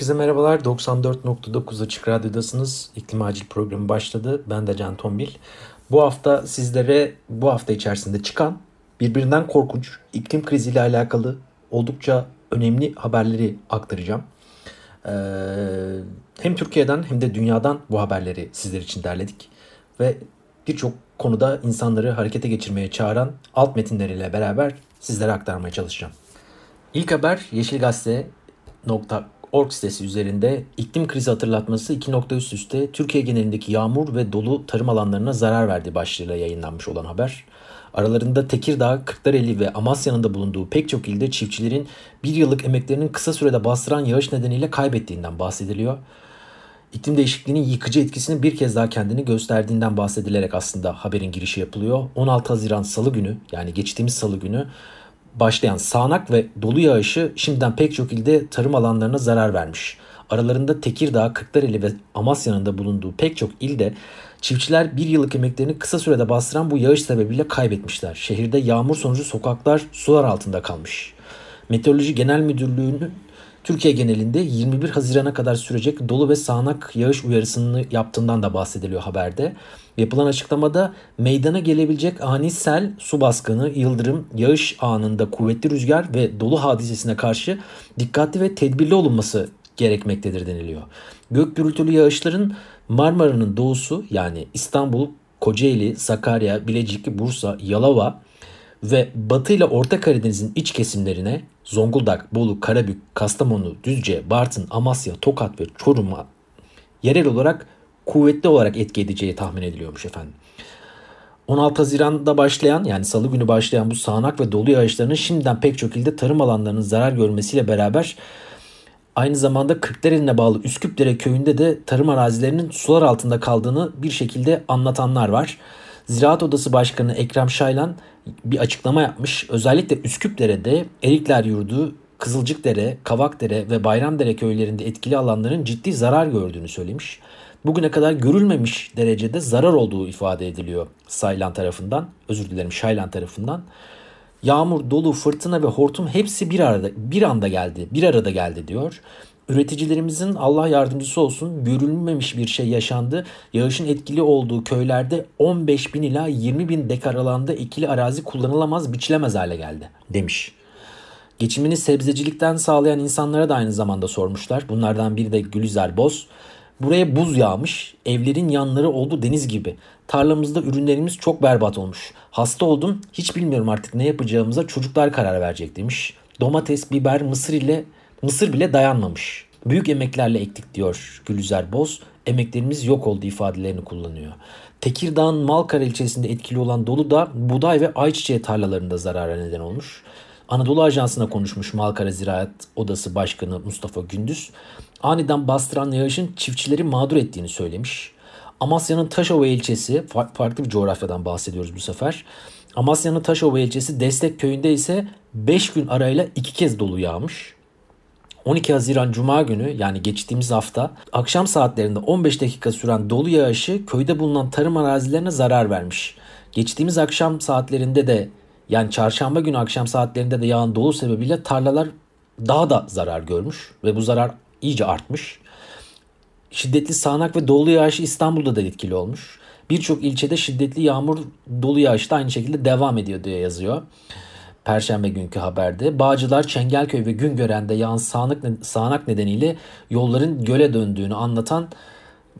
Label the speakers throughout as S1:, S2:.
S1: Herkese merhabalar. 94.9 Açık Radyo'dasınız. İklim Acil programı başladı. Ben de Can Tombil. Bu hafta sizlere bu hafta içerisinde çıkan birbirinden korkunç iklim kriziyle alakalı oldukça önemli haberleri aktaracağım. Ee, hem Türkiye'den hem de dünyadan bu haberleri sizler için derledik. Ve birçok konuda insanları harekete geçirmeye çağıran alt metinleriyle beraber sizlere aktarmaya çalışacağım. İlk haber Yeşil Gazete Org sitesi üzerinde iklim krizi hatırlatması iki nokta üst üste Türkiye genelindeki yağmur ve dolu tarım alanlarına zarar verdiği başlığıyla yayınlanmış olan haber. Aralarında Tekirdağ, Kırklareli ve Amasya'nın da bulunduğu pek çok ilde çiftçilerin bir yıllık emeklerinin kısa sürede bastıran yağış nedeniyle kaybettiğinden bahsediliyor. İklim değişikliğinin yıkıcı etkisini bir kez daha kendini gösterdiğinden bahsedilerek aslında haberin girişi yapılıyor. 16 Haziran Salı günü yani geçtiğimiz Salı günü başlayan sağanak ve dolu yağışı şimdiden pek çok ilde tarım alanlarına zarar vermiş. Aralarında Tekirdağ, Kırklareli ve Amasya'nın da bulunduğu pek çok ilde çiftçiler bir yıllık emeklerini kısa sürede bastıran bu yağış sebebiyle kaybetmişler. Şehirde yağmur sonucu sokaklar sular altında kalmış. Meteoroloji Genel Müdürlüğü'nün Türkiye genelinde 21 Haziran'a kadar sürecek dolu ve sağanak yağış uyarısını yaptığından da bahsediliyor haberde. Yapılan açıklamada meydana gelebilecek ani sel, su baskını, yıldırım, yağış anında kuvvetli rüzgar ve dolu hadisesine karşı dikkatli ve tedbirli olunması gerekmektedir deniliyor. Gök gürültülü yağışların Marmara'nın doğusu yani İstanbul, Kocaeli, Sakarya, Bilecik, Bursa, Yalova ve Batı ile Orta Karadeniz'in iç kesimlerine Zonguldak, Bolu, Karabük, Kastamonu, Düzce, Bartın, Amasya, Tokat ve Çorum'a yerel olarak kuvvetli olarak etki edeceği tahmin ediliyormuş efendim. 16 Haziran'da başlayan yani salı günü başlayan bu sağanak ve dolu yağışlarının şimdiden pek çok ilde tarım alanlarının zarar görmesiyle beraber aynı zamanda Kırklareli'ne bağlı Üsküpdere köyünde de tarım arazilerinin sular altında kaldığını bir şekilde anlatanlar var. Ziraat Odası Başkanı Ekrem Şaylan bir açıklama yapmış. Özellikle Üsküpdere'de Erikler Yurdu, Kızılcıkdere, Kavakdere ve Bayramdere köylerinde etkili alanların ciddi zarar gördüğünü söylemiş. Bugüne kadar görülmemiş derecede zarar olduğu ifade ediliyor Saylan tarafından. Özür dilerim Şaylan tarafından. Yağmur, dolu, fırtına ve hortum hepsi bir arada bir anda geldi. Bir arada geldi diyor. Üreticilerimizin Allah yardımcısı olsun görülmemiş bir şey yaşandı. Yağışın etkili olduğu köylerde 15 bin ila 20 bin dekar alanda ekili arazi kullanılamaz biçilemez hale geldi demiş. Geçimini sebzecilikten sağlayan insanlara da aynı zamanda sormuşlar. Bunlardan biri de Gülizar Boz. Buraya buz yağmış, evlerin yanları oldu deniz gibi. Tarlamızda ürünlerimiz çok berbat olmuş. Hasta oldum, hiç bilmiyorum artık ne yapacağımıza çocuklar karar verecek demiş. Domates, biber, mısır ile mısır bile dayanmamış. Büyük emeklerle ektik diyor Gülüzer Boz. Emeklerimiz yok oldu ifadelerini kullanıyor. Tekirdağ'ın Malkara ilçesinde etkili olan dolu da buğday ve ayçiçeği tarlalarında zarara neden olmuş. Anadolu Ajansı'na konuşmuş Malkara Ziraat Odası Başkanı Mustafa Gündüz. Aniden bastıran yağışın çiftçileri mağdur ettiğini söylemiş. Amasya'nın Taşova ilçesi, farklı bir coğrafyadan bahsediyoruz bu sefer. Amasya'nın Taşova ilçesi Destek köyünde ise 5 gün arayla 2 kez dolu yağmış. 12 Haziran Cuma günü yani geçtiğimiz hafta akşam saatlerinde 15 dakika süren dolu yağışı köyde bulunan tarım arazilerine zarar vermiş. Geçtiğimiz akşam saatlerinde de yani çarşamba günü akşam saatlerinde de yağan dolu sebebiyle tarlalar daha da zarar görmüş ve bu zarar iyice artmış. Şiddetli sağanak ve dolu yağış İstanbul'da da etkili olmuş. Birçok ilçede şiddetli yağmur dolu yağış da aynı şekilde devam ediyor diye yazıyor. Perşembe günkü haberde. Bağcılar, Çengelköy ve Güngören'de yağan sağanak, sağanak nedeniyle yolların göle döndüğünü anlatan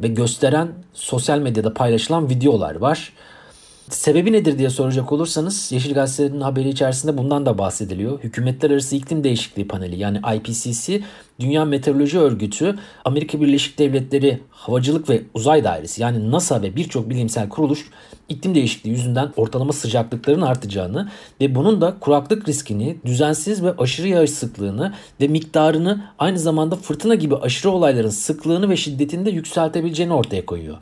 S1: ve gösteren sosyal medyada paylaşılan videolar var. Sebebi nedir diye soracak olursanız Yeşil Gazete'nin haberi içerisinde bundan da bahsediliyor. Hükümetler Arası İklim Değişikliği Paneli yani IPCC, Dünya Meteoroloji Örgütü, Amerika Birleşik Devletleri Havacılık ve Uzay Dairesi yani NASA ve birçok bilimsel kuruluş iklim değişikliği yüzünden ortalama sıcaklıkların artacağını ve bunun da kuraklık riskini, düzensiz ve aşırı yağış sıklığını ve miktarını aynı zamanda fırtına gibi aşırı olayların sıklığını ve şiddetini de yükseltebileceğini ortaya koyuyor.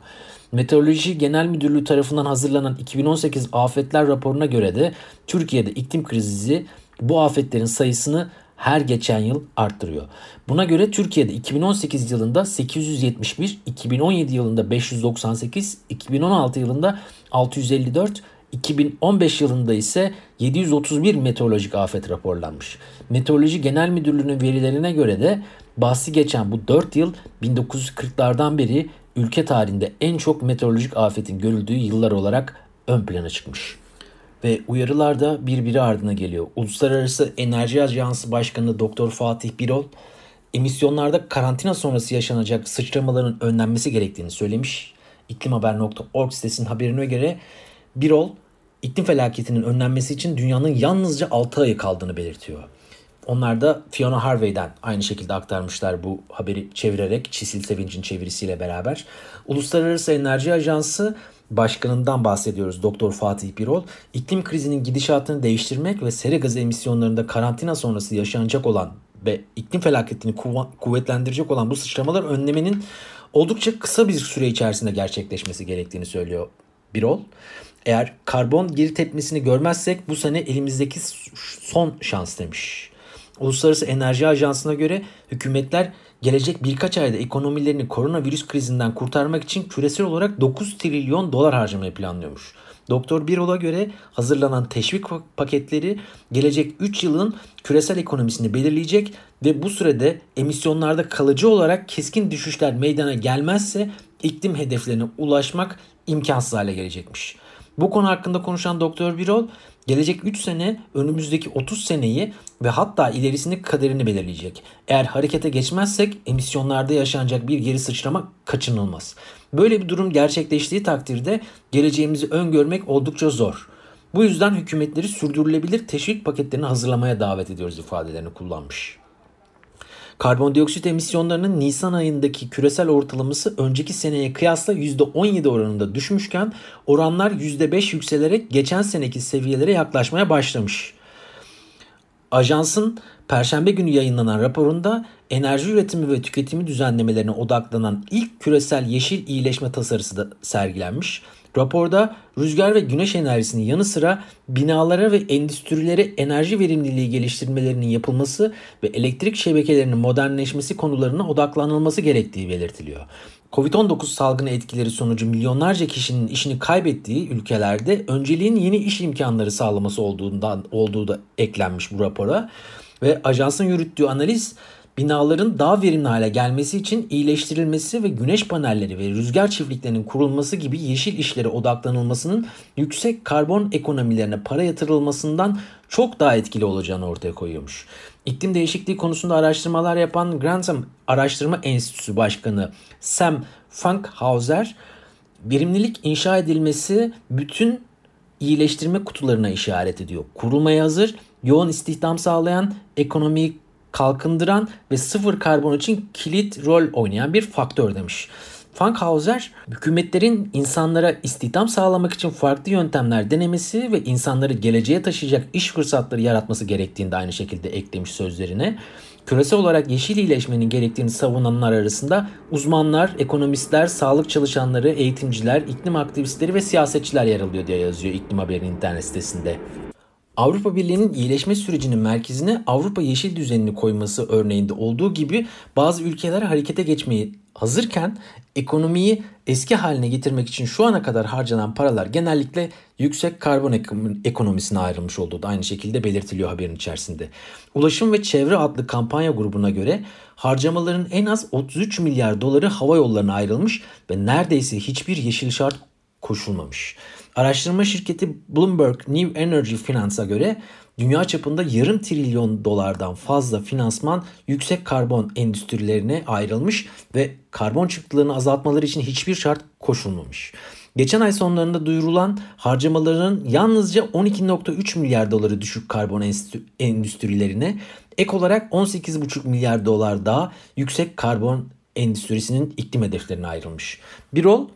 S1: Meteoroloji Genel Müdürlüğü tarafından hazırlanan 2018 afetler raporuna göre de Türkiye'de iklim krizi bu afetlerin sayısını her geçen yıl arttırıyor. Buna göre Türkiye'de 2018 yılında 871, 2017 yılında 598, 2016 yılında 654, 2015 yılında ise 731 meteorolojik afet raporlanmış. Meteoroloji Genel Müdürlüğü'nün verilerine göre de bahsi geçen bu 4 yıl 1940'lardan beri ülke tarihinde en çok meteorolojik afetin görüldüğü yıllar olarak ön plana çıkmış. Ve uyarılar da birbiri ardına geliyor. Uluslararası Enerji Ajansı Başkanı Doktor Fatih Birol, emisyonlarda karantina sonrası yaşanacak sıçramaların önlenmesi gerektiğini söylemiş. İklimhaber.org sitesinin haberine göre Birol, iklim felaketinin önlenmesi için dünyanın yalnızca 6 ayı kaldığını belirtiyor. Onlar da Fiona Harvey'den aynı şekilde aktarmışlar bu haberi çevirerek Çisil Sevinç'in çevirisiyle beraber. Uluslararası Enerji Ajansı başkanından bahsediyoruz Doktor Fatih Birol. İklim krizinin gidişatını değiştirmek ve sera gazı emisyonlarında karantina sonrası yaşanacak olan ve iklim felaketini kuvvetlendirecek olan bu sıçramalar önlemenin oldukça kısa bir süre içerisinde gerçekleşmesi gerektiğini söylüyor Birol. Eğer karbon geri tepmesini görmezsek bu sene elimizdeki son şans demiş. Uluslararası Enerji Ajansı'na göre hükümetler gelecek birkaç ayda ekonomilerini koronavirüs krizinden kurtarmak için küresel olarak 9 trilyon dolar harcamayı planlıyormuş. Doktor Birol'a göre hazırlanan teşvik paketleri gelecek 3 yılın küresel ekonomisini belirleyecek ve bu sürede emisyonlarda kalıcı olarak keskin düşüşler meydana gelmezse iklim hedeflerine ulaşmak imkansız hale gelecekmiş. Bu konu hakkında konuşan Doktor Birol gelecek 3 sene önümüzdeki 30 seneyi ve hatta ilerisini kaderini belirleyecek. Eğer harekete geçmezsek emisyonlarda yaşanacak bir geri sıçrama kaçınılmaz. Böyle bir durum gerçekleştiği takdirde geleceğimizi öngörmek oldukça zor. Bu yüzden hükümetleri sürdürülebilir teşvik paketlerini hazırlamaya davet ediyoruz ifadelerini kullanmış. Karbondioksit emisyonlarının Nisan ayındaki küresel ortalaması önceki seneye kıyasla %17 oranında düşmüşken oranlar %5 yükselerek geçen seneki seviyelere yaklaşmaya başlamış. Ajansın Perşembe günü yayınlanan raporunda enerji üretimi ve tüketimi düzenlemelerine odaklanan ilk küresel yeşil iyileşme tasarısı da sergilenmiş. Raporda rüzgar ve güneş enerjisinin yanı sıra binalara ve endüstrilere enerji verimliliği geliştirmelerinin yapılması ve elektrik şebekelerinin modernleşmesi konularına odaklanılması gerektiği belirtiliyor. Covid-19 salgını etkileri sonucu milyonlarca kişinin işini kaybettiği ülkelerde önceliğin yeni iş imkanları sağlaması olduğundan olduğu da eklenmiş bu rapora ve ajansın yürüttüğü analiz binaların daha verimli hale gelmesi için iyileştirilmesi ve güneş panelleri ve rüzgar çiftliklerinin kurulması gibi yeşil işlere odaklanılmasının yüksek karbon ekonomilerine para yatırılmasından çok daha etkili olacağını ortaya koyuyormuş. İklim değişikliği konusunda araştırmalar yapan Grantham Araştırma Enstitüsü Başkanı Sam Funkhauser, verimlilik inşa edilmesi bütün iyileştirme kutularına işaret ediyor. Kurulmaya hazır, yoğun istihdam sağlayan, ekonomiyi kalkındıran ve sıfır karbon için kilit rol oynayan bir faktör demiş. Funkhauser, hükümetlerin insanlara istihdam sağlamak için farklı yöntemler denemesi ve insanları geleceğe taşıyacak iş fırsatları yaratması gerektiğini de aynı şekilde eklemiş sözlerine. Küresel olarak yeşil iyileşmenin gerektiğini savunanlar arasında uzmanlar, ekonomistler, sağlık çalışanları, eğitimciler, iklim aktivistleri ve siyasetçiler yer alıyor diye yazıyor İklim Haber'in internet sitesinde. Avrupa Birliği'nin iyileşme sürecinin merkezine Avrupa Yeşil Düzenini koyması örneğinde olduğu gibi bazı ülkeler harekete geçmeyi hazırken ekonomiyi eski haline getirmek için şu ana kadar harcanan paralar genellikle yüksek karbon ekonomisine ayrılmış olduğu da aynı şekilde belirtiliyor haberin içerisinde. Ulaşım ve Çevre adlı kampanya grubuna göre harcamaların en az 33 milyar doları hava yollarına ayrılmış ve neredeyse hiçbir yeşil şart koşulmamış. Araştırma şirketi Bloomberg New Energy Finance'a göre dünya çapında yarım trilyon dolardan fazla finansman yüksek karbon endüstrilerine ayrılmış ve karbon çıktılarını azaltmaları için hiçbir şart koşulmamış. Geçen ay sonlarında duyurulan harcamaların yalnızca 12.3 milyar doları düşük karbon endüstrilerine ek olarak 18.5 milyar dolar daha yüksek karbon endüstrisinin iklim hedeflerine ayrılmış. Birol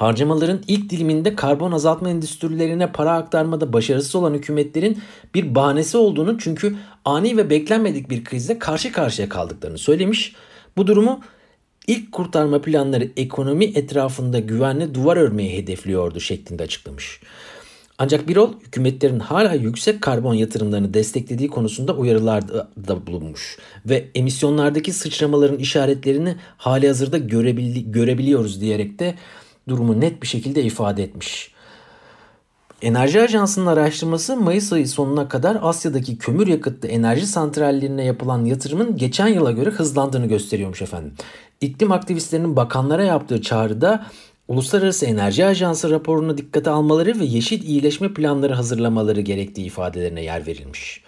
S1: harcamaların ilk diliminde karbon azaltma endüstrilerine para aktarmada başarısız olan hükümetlerin bir bahanesi olduğunu çünkü ani ve beklenmedik bir krizle karşı karşıya kaldıklarını söylemiş. Bu durumu ilk kurtarma planları ekonomi etrafında güvenli duvar örmeyi hedefliyordu şeklinde açıklamış. Ancak Birol hükümetlerin hala yüksek karbon yatırımlarını desteklediği konusunda uyarılarda da bulunmuş ve emisyonlardaki sıçramaların işaretlerini hali hazırda görebili görebiliyoruz diyerek de durumu net bir şekilde ifade etmiş. Enerji Ajansı'nın araştırması Mayıs ayı sonuna kadar Asya'daki kömür yakıtlı enerji santrallerine yapılan yatırımın geçen yıla göre hızlandığını gösteriyormuş efendim. İklim aktivistlerinin bakanlara yaptığı çağrıda Uluslararası Enerji Ajansı raporunu dikkate almaları ve yeşil iyileşme planları hazırlamaları gerektiği ifadelerine yer verilmiş.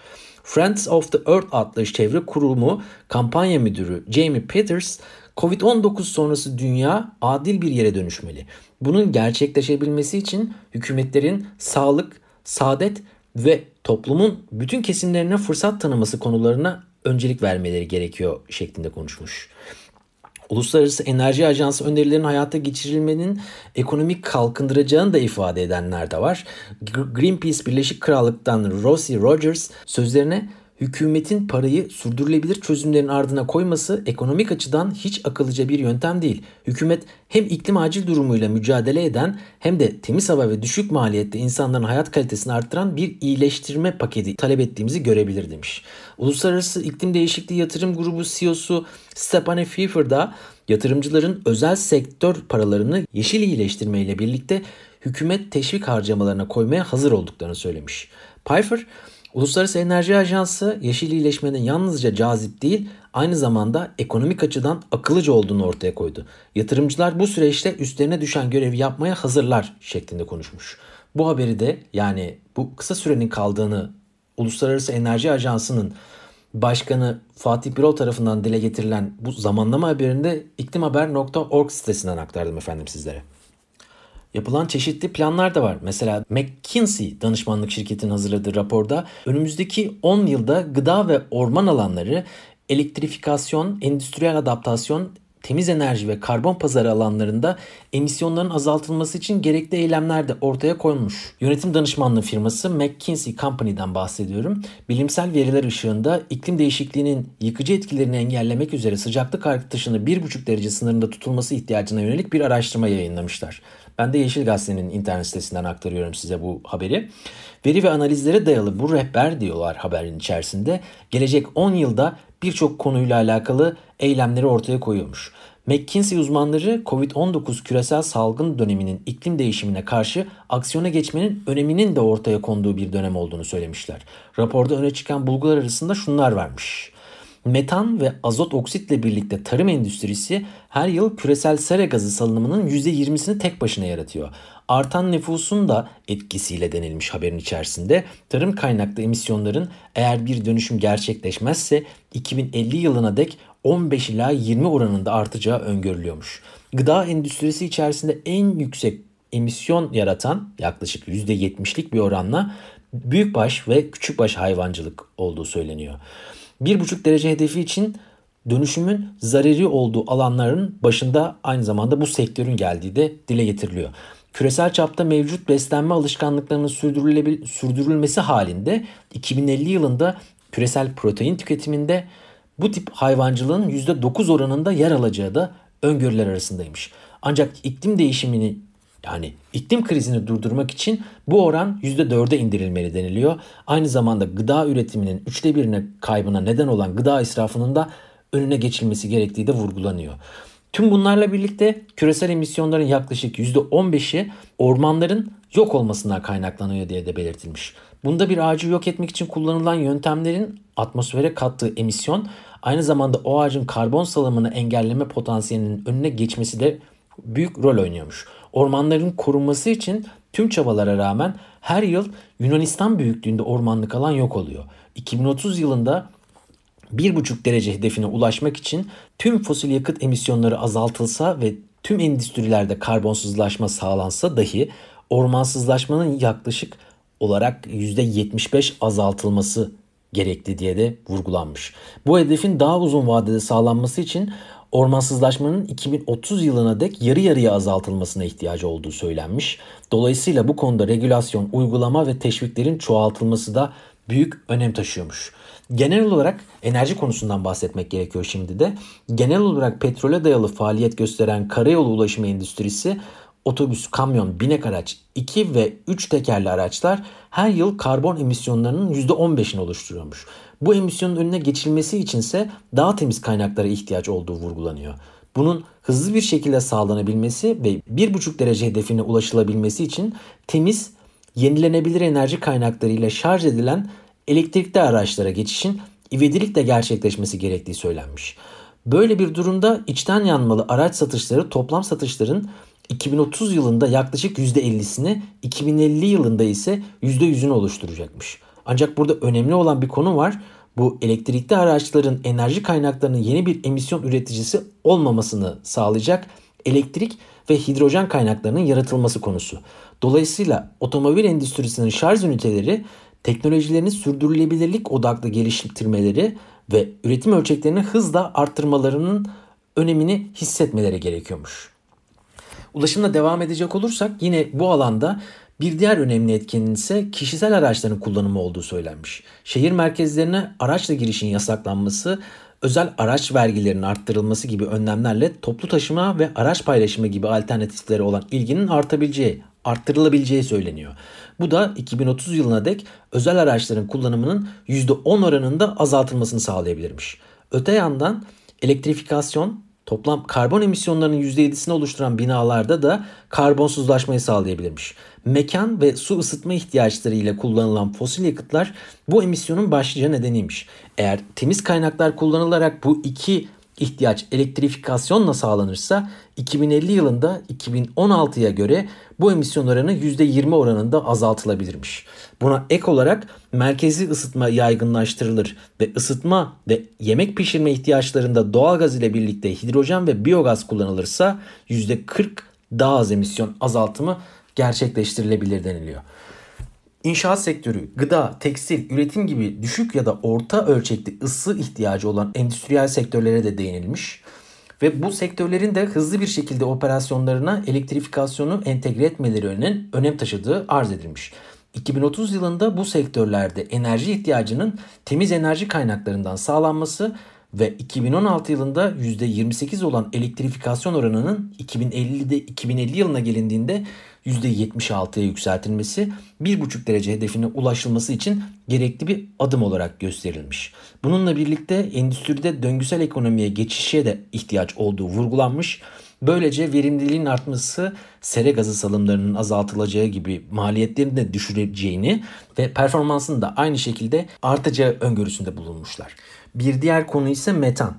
S1: Friends of the Earth adlı çevre kurumu kampanya müdürü Jamie Peters, Covid-19 sonrası dünya adil bir yere dönüşmeli. Bunun gerçekleşebilmesi için hükümetlerin sağlık, saadet ve toplumun bütün kesimlerine fırsat tanıması konularına öncelik vermeleri gerekiyor şeklinde konuşmuş. Uluslararası Enerji Ajansı önerilerinin hayata geçirilmenin ekonomik kalkındıracağını da ifade edenler de var. Greenpeace Birleşik Krallık'tan Rosie Rogers sözlerine hükümetin parayı sürdürülebilir çözümlerin ardına koyması ekonomik açıdan hiç akıllıca bir yöntem değil. Hükümet hem iklim acil durumuyla mücadele eden hem de temiz hava ve düşük maliyette insanların hayat kalitesini arttıran bir iyileştirme paketi talep ettiğimizi görebilir demiş. Uluslararası İklim Değişikliği Yatırım Grubu CEO'su Stepane Pfeiffer da yatırımcıların özel sektör paralarını yeşil iyileştirme ile birlikte hükümet teşvik harcamalarına koymaya hazır olduklarını söylemiş. Pfeiffer Uluslararası Enerji Ajansı yeşil iyileşmenin yalnızca cazip değil aynı zamanda ekonomik açıdan akıllıca olduğunu ortaya koydu. Yatırımcılar bu süreçte üstlerine düşen görevi yapmaya hazırlar şeklinde konuşmuş. Bu haberi de yani bu kısa sürenin kaldığını Uluslararası Enerji Ajansı'nın Başkanı Fatih Birol tarafından dile getirilen bu zamanlama haberinde iklimhaber.org sitesinden aktardım efendim sizlere. Yapılan çeşitli planlar da var. Mesela McKinsey danışmanlık şirketinin hazırladığı raporda önümüzdeki 10 yılda gıda ve orman alanları elektrifikasyon, endüstriyel adaptasyon, temiz enerji ve karbon pazarı alanlarında emisyonların azaltılması için gerekli eylemler de ortaya konmuş. Yönetim danışmanlığı firması McKinsey Company'den bahsediyorum. Bilimsel veriler ışığında iklim değişikliğinin yıkıcı etkilerini engellemek üzere sıcaklık artışını 1,5 derece sınırında tutulması ihtiyacına yönelik bir araştırma yayınlamışlar. Ben de Yeşil Gazete'nin internet sitesinden aktarıyorum size bu haberi. Veri ve analizlere dayalı bu rehber diyorlar haberin içerisinde. Gelecek 10 yılda birçok konuyla alakalı eylemleri ortaya koyuyormuş. McKinsey uzmanları COVID-19 küresel salgın döneminin iklim değişimine karşı aksiyona geçmenin öneminin de ortaya konduğu bir dönem olduğunu söylemişler. Raporda öne çıkan bulgular arasında şunlar varmış. Metan ve azot oksitle birlikte tarım endüstrisi her yıl küresel sera gazı salınımının %20'sini tek başına yaratıyor. Artan nüfusun da etkisiyle denilmiş haberin içerisinde tarım kaynaklı emisyonların eğer bir dönüşüm gerçekleşmezse 2050 yılına dek 15 ila 20 oranında artacağı öngörülüyormuş. Gıda endüstrisi içerisinde en yüksek emisyon yaratan yaklaşık %70'lik bir oranla büyükbaş ve küçükbaş hayvancılık olduğu söyleniyor. 1,5 derece hedefi için dönüşümün zarari olduğu alanların başında aynı zamanda bu sektörün geldiği de dile getiriliyor. Küresel çapta mevcut beslenme alışkanlıklarının sürdürülmesi halinde 2050 yılında küresel protein tüketiminde bu tip hayvancılığın %9 oranında yer alacağı da öngörüler arasındaymış. Ancak iklim değişimini yani iklim krizini durdurmak için bu oran %4'e indirilmeli deniliyor. Aynı zamanda gıda üretiminin üçte birine kaybına neden olan gıda israfının da önüne geçilmesi gerektiği de vurgulanıyor. Tüm bunlarla birlikte küresel emisyonların yaklaşık %15'i ormanların yok olmasından kaynaklanıyor diye de belirtilmiş. Bunda bir ağacı yok etmek için kullanılan yöntemlerin atmosfere kattığı emisyon aynı zamanda o ağacın karbon salımını engelleme potansiyelinin önüne geçmesi de büyük rol oynuyormuş. ormanların korunması için tüm çabalara rağmen her yıl Yunanistan büyüklüğünde ormanlık alan yok oluyor. 2030 yılında 1,5 derece hedefine ulaşmak için tüm fosil yakıt emisyonları azaltılsa ve tüm endüstrilerde karbonsuzlaşma sağlansa dahi ormansızlaşmanın yaklaşık olarak %75 azaltılması gerekli diye de vurgulanmış. Bu hedefin daha uzun vadede sağlanması için ormansızlaşmanın 2030 yılına dek yarı yarıya azaltılmasına ihtiyacı olduğu söylenmiş. Dolayısıyla bu konuda regülasyon, uygulama ve teşviklerin çoğaltılması da büyük önem taşıyormuş. Genel olarak enerji konusundan bahsetmek gerekiyor şimdi de. Genel olarak petrole dayalı faaliyet gösteren karayolu ulaşımı endüstrisi otobüs, kamyon, binek araç, 2 ve 3 tekerli araçlar her yıl karbon emisyonlarının %15'ini oluşturuyormuş. Bu emisyonun önüne geçilmesi içinse daha temiz kaynaklara ihtiyaç olduğu vurgulanıyor. Bunun hızlı bir şekilde sağlanabilmesi ve 1,5 derece hedefine ulaşılabilmesi için temiz, yenilenebilir enerji kaynaklarıyla şarj edilen elektrikli araçlara geçişin ivedilikle gerçekleşmesi gerektiği söylenmiş. Böyle bir durumda içten yanmalı araç satışları toplam satışların 2030 yılında yaklaşık %50'sini, 2050 yılında ise %100'ünü oluşturacakmış. Ancak burada önemli olan bir konu var. Bu elektrikli araçların enerji kaynaklarının yeni bir emisyon üreticisi olmamasını sağlayacak elektrik ve hidrojen kaynaklarının yaratılması konusu. Dolayısıyla otomobil endüstrisinin şarj üniteleri teknolojilerini sürdürülebilirlik odaklı geliştirmeleri ve üretim ölçeklerini hızla arttırmalarının önemini hissetmeleri gerekiyormuş. Ulaşımla devam edecek olursak yine bu alanda bir diğer önemli etkenin ise kişisel araçların kullanımı olduğu söylenmiş. Şehir merkezlerine araçla girişin yasaklanması, özel araç vergilerinin arttırılması gibi önlemlerle toplu taşıma ve araç paylaşımı gibi alternatifleri olan ilginin artabileceği, arttırılabileceği söyleniyor. Bu da 2030 yılına dek özel araçların kullanımının %10 oranında azaltılmasını sağlayabilirmiş. Öte yandan elektrifikasyon toplam karbon emisyonlarının %7'sini oluşturan binalarda da karbonsuzlaşmayı sağlayabilirmiş. Mekan ve su ısıtma ihtiyaçları ile kullanılan fosil yakıtlar bu emisyonun başlıca nedeniymiş. Eğer temiz kaynaklar kullanılarak bu iki ihtiyaç elektrifikasyonla sağlanırsa 2050 yılında 2016'ya göre bu emisyon oranı %20 oranında azaltılabilirmiş. Buna ek olarak merkezi ısıtma yaygınlaştırılır ve ısıtma ve yemek pişirme ihtiyaçlarında doğalgaz ile birlikte hidrojen ve biyogaz kullanılırsa %40 daha az emisyon azaltımı gerçekleştirilebilir deniliyor. İnşaat sektörü, gıda, tekstil, üretim gibi düşük ya da orta ölçekli ısı ihtiyacı olan endüstriyel sektörlere de değinilmiş. Ve bu sektörlerin de hızlı bir şekilde operasyonlarına elektrifikasyonu entegre etmelerinin önem taşıdığı arz edilmiş. 2030 yılında bu sektörlerde enerji ihtiyacının temiz enerji kaynaklarından sağlanması ve 2016 yılında %28 olan elektrifikasyon oranının 2050'de 2050 yılına gelindiğinde %76'ya yükseltilmesi 1,5 derece hedefine ulaşılması için gerekli bir adım olarak gösterilmiş. Bununla birlikte endüstride döngüsel ekonomiye geçişe de ihtiyaç olduğu vurgulanmış. Böylece verimliliğin artması sere gazı salımlarının azaltılacağı gibi maliyetlerini de düşüreceğini ve performansın da aynı şekilde artacağı öngörüsünde bulunmuşlar. Bir diğer konu ise metan.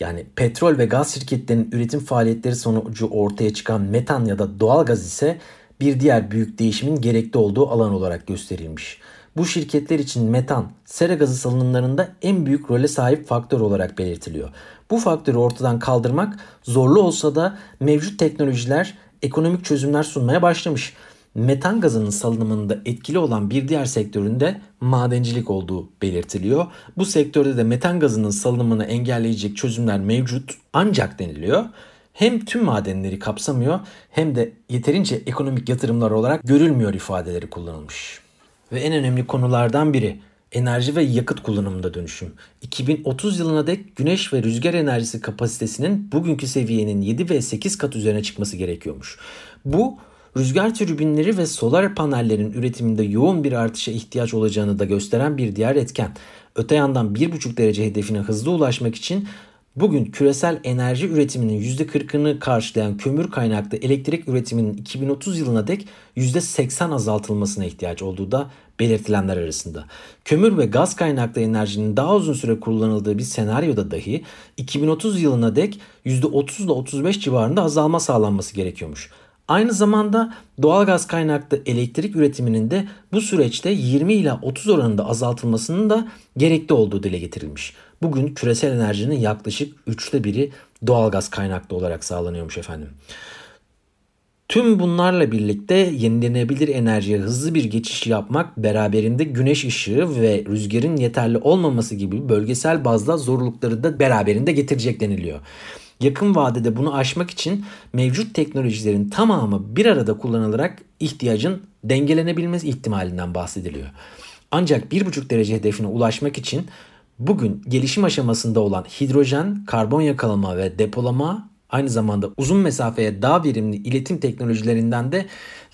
S1: Yani petrol ve gaz şirketlerinin üretim faaliyetleri sonucu ortaya çıkan metan ya da doğal gaz ise bir diğer büyük değişimin gerekli olduğu alan olarak gösterilmiş. Bu şirketler için metan, sera gazı salınımlarında en büyük role sahip faktör olarak belirtiliyor. Bu faktörü ortadan kaldırmak zorlu olsa da mevcut teknolojiler ekonomik çözümler sunmaya başlamış. Metan gazının salınımında etkili olan bir diğer sektöründe madencilik olduğu belirtiliyor. Bu sektörde de metan gazının salınımını engelleyecek çözümler mevcut ancak deniliyor hem tüm madenleri kapsamıyor hem de yeterince ekonomik yatırımlar olarak görülmüyor ifadeleri kullanılmış. Ve en önemli konulardan biri enerji ve yakıt kullanımında dönüşüm. 2030 yılına dek güneş ve rüzgar enerjisi kapasitesinin bugünkü seviyenin 7 ve 8 kat üzerine çıkması gerekiyormuş. Bu rüzgar türbinleri ve solar panellerin üretiminde yoğun bir artışa ihtiyaç olacağını da gösteren bir diğer etken. Öte yandan 1,5 derece hedefine hızlı ulaşmak için Bugün küresel enerji üretiminin %40'ını karşılayan kömür kaynaklı elektrik üretiminin 2030 yılına dek %80 azaltılmasına ihtiyaç olduğu da belirtilenler arasında. Kömür ve gaz kaynaklı enerjinin daha uzun süre kullanıldığı bir senaryoda dahi 2030 yılına dek %30 ile 35 civarında azalma sağlanması gerekiyormuş. Aynı zamanda doğal gaz kaynaklı elektrik üretiminin de bu süreçte 20 ila 30 oranında azaltılmasının da gerekli olduğu dile getirilmiş. Bugün küresel enerjinin yaklaşık üçte biri doğal gaz kaynaklı olarak sağlanıyormuş efendim. Tüm bunlarla birlikte yenilenebilir enerjiye hızlı bir geçiş yapmak beraberinde güneş ışığı ve rüzgarın yeterli olmaması gibi bölgesel bazda zorlukları da beraberinde getirecek deniliyor. Yakın vadede bunu aşmak için mevcut teknolojilerin tamamı bir arada kullanılarak ihtiyacın dengelenebilmesi ihtimalinden bahsediliyor. Ancak 1,5 derece hedefine ulaşmak için bugün gelişim aşamasında olan hidrojen, karbon yakalama ve depolama aynı zamanda uzun mesafeye daha verimli iletim teknolojilerinden de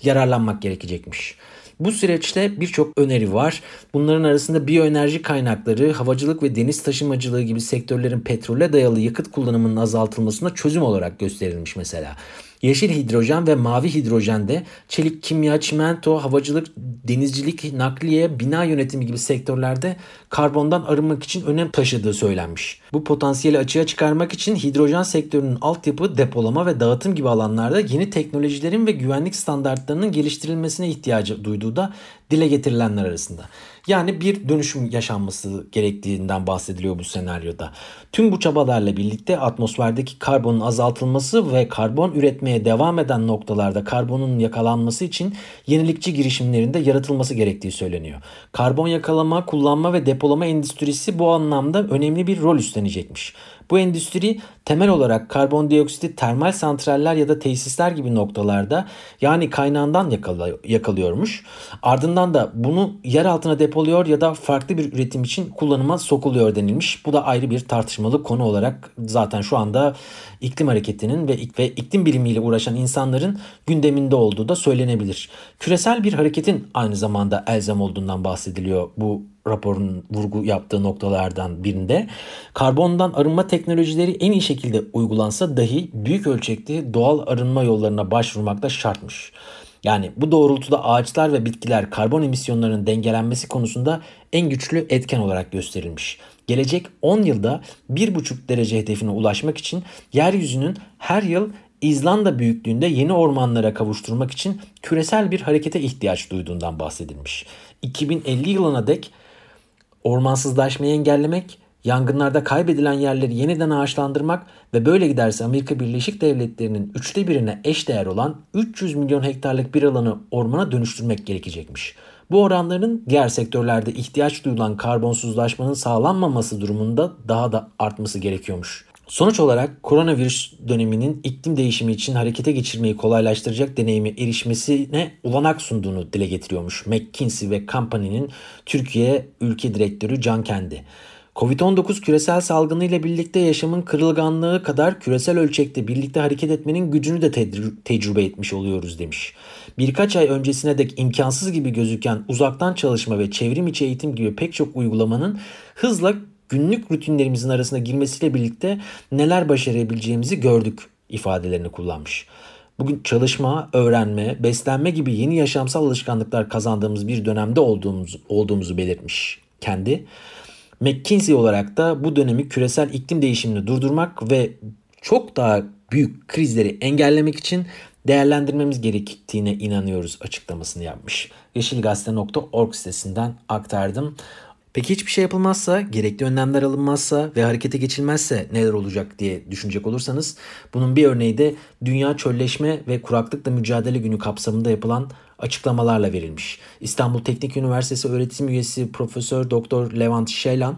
S1: yararlanmak gerekecekmiş. Bu süreçte birçok öneri var. Bunların arasında biyoenerji kaynakları, havacılık ve deniz taşımacılığı gibi sektörlerin petrole dayalı yakıt kullanımının azaltılmasına çözüm olarak gösterilmiş mesela. Yeşil hidrojen ve mavi hidrojen de çelik, kimya, çimento, havacılık, denizcilik, nakliye, bina yönetimi gibi sektörlerde karbondan arınmak için önem taşıdığı söylenmiş. Bu potansiyeli açığa çıkarmak için hidrojen sektörünün altyapı, depolama ve dağıtım gibi alanlarda yeni teknolojilerin ve güvenlik standartlarının geliştirilmesine ihtiyacı duyduğu da dile getirilenler arasında. Yani bir dönüşüm yaşanması gerektiğinden bahsediliyor bu senaryoda. Tüm bu çabalarla birlikte atmosferdeki karbonun azaltılması ve karbon üretmeye devam eden noktalarda karbonun yakalanması için yenilikçi girişimlerinde yaratılması gerektiği söyleniyor. Karbon yakalama, kullanma ve depolama endüstrisi bu anlamda önemli bir rol üstlenecekmiş. Bu endüstri temel olarak karbondioksiti termal santraller ya da tesisler gibi noktalarda yani kaynağından yakalıyormuş. Ardından da bunu yer altına depoluyor ya da farklı bir üretim için kullanıma sokuluyor denilmiş. Bu da ayrı bir tartışmalı konu olarak zaten şu anda iklim hareketinin ve, ve iklim bilimiyle uğraşan insanların gündeminde olduğu da söylenebilir. Küresel bir hareketin aynı zamanda elzem olduğundan bahsediliyor bu raporun vurgu yaptığı noktalardan birinde karbondan arınma teknolojileri en iyi şekilde uygulansa dahi büyük ölçekli doğal arınma yollarına başvurmakta şartmış. Yani bu doğrultuda ağaçlar ve bitkiler karbon emisyonlarının dengelenmesi konusunda en güçlü etken olarak gösterilmiş. Gelecek 10 yılda 1,5 derece hedefine ulaşmak için yeryüzünün her yıl İzlanda büyüklüğünde yeni ormanlara kavuşturmak için küresel bir harekete ihtiyaç duyduğundan bahsedilmiş. 2050 yılına dek ormansızlaşmayı engellemek, yangınlarda kaybedilen yerleri yeniden ağaçlandırmak ve böyle giderse Amerika Birleşik Devletleri'nin üçte birine eşdeğer olan 300 milyon hektarlık bir alanı ormana dönüştürmek gerekecekmiş. Bu oranların diğer sektörlerde ihtiyaç duyulan karbonsuzlaşmanın sağlanmaması durumunda daha da artması gerekiyormuş. Sonuç olarak koronavirüs döneminin iklim değişimi için harekete geçirmeyi kolaylaştıracak deneyime erişmesine olanak sunduğunu dile getiriyormuş McKinsey ve Company'nin Türkiye ülke direktörü Can Kendi. Covid-19 küresel salgını ile birlikte yaşamın kırılganlığı kadar küresel ölçekte birlikte hareket etmenin gücünü de tecrübe etmiş oluyoruz demiş. Birkaç ay öncesine dek imkansız gibi gözüken uzaktan çalışma ve çevrim içi eğitim gibi pek çok uygulamanın hızla günlük rutinlerimizin arasına girmesiyle birlikte neler başarabileceğimizi gördük ifadelerini kullanmış. Bugün çalışma, öğrenme, beslenme gibi yeni yaşamsal alışkanlıklar kazandığımız bir dönemde olduğumuz, olduğumuzu belirtmiş kendi. McKinsey olarak da bu dönemi küresel iklim değişimini durdurmak ve çok daha büyük krizleri engellemek için değerlendirmemiz gerektiğine inanıyoruz açıklamasını yapmış. Yeşilgazete.org sitesinden aktardım. Peki hiçbir şey yapılmazsa, gerekli önlemler alınmazsa ve harekete geçilmezse neler olacak diye düşünecek olursanız bunun bir örneği de Dünya Çölleşme ve Kuraklıkla Mücadele Günü kapsamında yapılan açıklamalarla verilmiş. İstanbul Teknik Üniversitesi öğretim üyesi Profesör Doktor Levent Şelan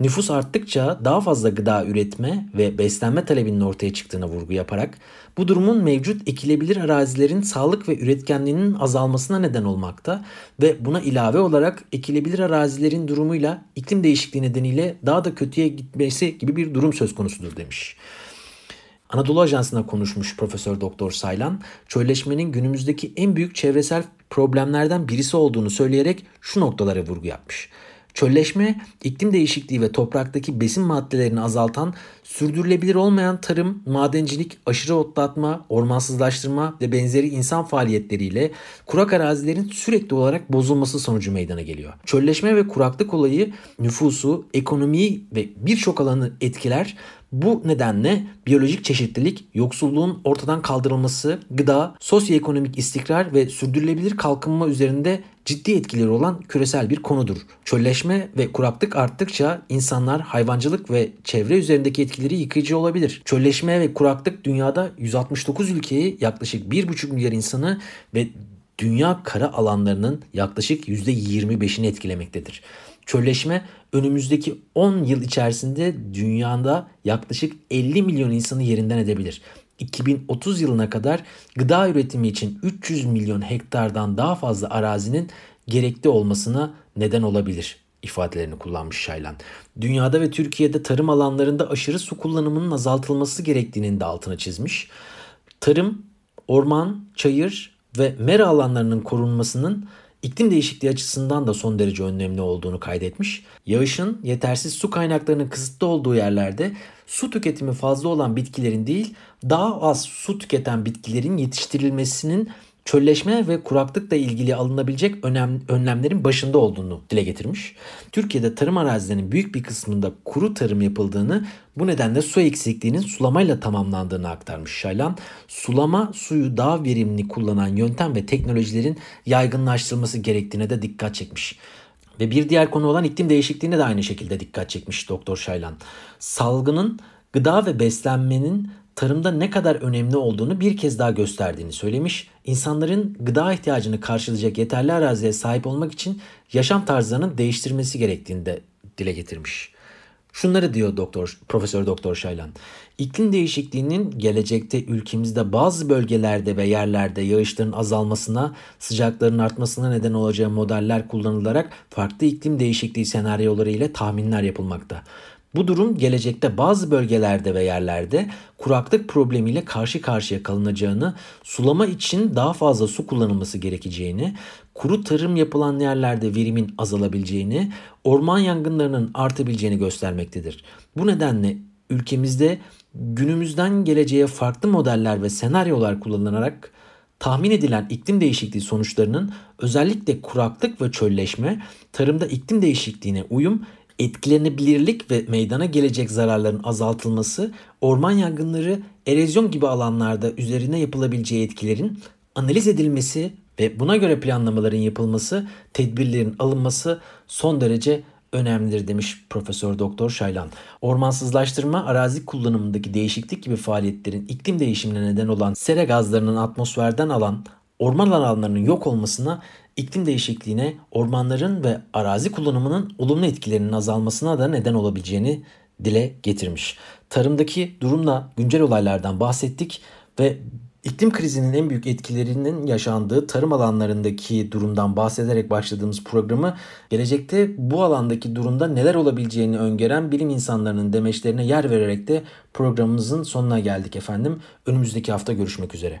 S1: nüfus arttıkça daha fazla gıda üretme ve beslenme talebinin ortaya çıktığına vurgu yaparak bu durumun mevcut ekilebilir arazilerin sağlık ve üretkenliğinin azalmasına neden olmakta ve buna ilave olarak ekilebilir arazilerin durumuyla iklim değişikliği nedeniyle daha da kötüye gitmesi gibi bir durum söz konusudur demiş. Anadolu Ajansı'na konuşmuş Profesör Doktor Saylan, çölleşmenin günümüzdeki en büyük çevresel problemlerden birisi olduğunu söyleyerek şu noktalara vurgu yapmış. Çölleşme, iklim değişikliği ve topraktaki besin maddelerini azaltan, sürdürülebilir olmayan tarım, madencilik, aşırı otlatma, ormansızlaştırma ve benzeri insan faaliyetleriyle kurak arazilerin sürekli olarak bozulması sonucu meydana geliyor. Çölleşme ve kuraklık olayı nüfusu, ekonomiyi ve birçok alanı etkiler Bu nedenle biyolojik çeşitlilik, yoksulluğun ortadan kaldırılması, gıda, sosyoekonomik istikrar ve sürdürülebilir kalkınma üzerinde ciddi etkileri olan küresel bir konudur. Çölleşme ve kuraklık arttıkça insanlar hayvancılık ve çevre üzerindeki etkileri yıkıcı olabilir. Çölleşme ve kuraklık dünyada 169 ülkeyi yaklaşık 1,5 milyar insanı ve dünya kara alanlarının yaklaşık %25'ini etkilemektedir. Çölleşme önümüzdeki 10 yıl içerisinde dünyada yaklaşık 50 milyon insanı yerinden edebilir. 2030 yılına kadar gıda üretimi için 300 milyon hektardan daha fazla arazinin gerekli olmasına neden olabilir ifadelerini kullanmış Şaylan. Dünyada ve Türkiye'de tarım alanlarında aşırı su kullanımının azaltılması gerektiğinin de altına çizmiş. Tarım, orman, çayır ve mera alanlarının korunmasının iklim değişikliği açısından da son derece önemli olduğunu kaydetmiş. Yağışın yetersiz su kaynaklarının kısıtlı olduğu yerlerde su tüketimi fazla olan bitkilerin değil daha az su tüketen bitkilerin yetiştirilmesinin çölleşme ve kuraklıkla ilgili alınabilecek önem, önlemlerin başında olduğunu dile getirmiş. Türkiye'de tarım arazilerinin büyük bir kısmında kuru tarım yapıldığını bu nedenle su eksikliğinin sulamayla tamamlandığını aktarmış Şaylan. Sulama suyu daha verimli kullanan yöntem ve teknolojilerin yaygınlaştırılması gerektiğine de dikkat çekmiş. Ve bir diğer konu olan iklim değişikliğine de aynı şekilde dikkat çekmiş Doktor Şaylan. Salgının gıda ve beslenmenin tarımda ne kadar önemli olduğunu bir kez daha gösterdiğini söylemiş. İnsanların gıda ihtiyacını karşılayacak yeterli araziye sahip olmak için yaşam tarzlarının değiştirmesi gerektiğini de dile getirmiş. Şunları diyor doktor Profesör Doktor Şaylan. İklim değişikliğinin gelecekte ülkemizde bazı bölgelerde ve yerlerde yağışların azalmasına, sıcakların artmasına neden olacağı modeller kullanılarak farklı iklim değişikliği senaryoları ile tahminler yapılmakta. Bu durum gelecekte bazı bölgelerde ve yerlerde kuraklık problemiyle karşı karşıya kalınacağını, sulama için daha fazla su kullanılması gerekeceğini, kuru tarım yapılan yerlerde verimin azalabileceğini, orman yangınlarının artabileceğini göstermektedir. Bu nedenle ülkemizde günümüzden geleceğe farklı modeller ve senaryolar kullanılarak tahmin edilen iklim değişikliği sonuçlarının özellikle kuraklık ve çölleşme, tarımda iklim değişikliğine uyum etkilenebilirlik ve meydana gelecek zararların azaltılması, orman yangınları, erozyon gibi alanlarda üzerine yapılabileceği etkilerin analiz edilmesi ve buna göre planlamaların yapılması, tedbirlerin alınması son derece önemlidir demiş Profesör Doktor Şaylan. Ormansızlaştırma, arazi kullanımındaki değişiklik gibi faaliyetlerin iklim değişimine neden olan sera gazlarının atmosferden alan orman alanlarının yok olmasına iklim değişikliğine, ormanların ve arazi kullanımının olumlu etkilerinin azalmasına da neden olabileceğini dile getirmiş. Tarımdaki durumla güncel olaylardan bahsettik ve iklim krizinin en büyük etkilerinin yaşandığı tarım alanlarındaki durumdan bahsederek başladığımız programı gelecekte bu alandaki durumda neler olabileceğini öngören bilim insanlarının demeçlerine yer vererek de programımızın sonuna geldik efendim. Önümüzdeki hafta görüşmek üzere.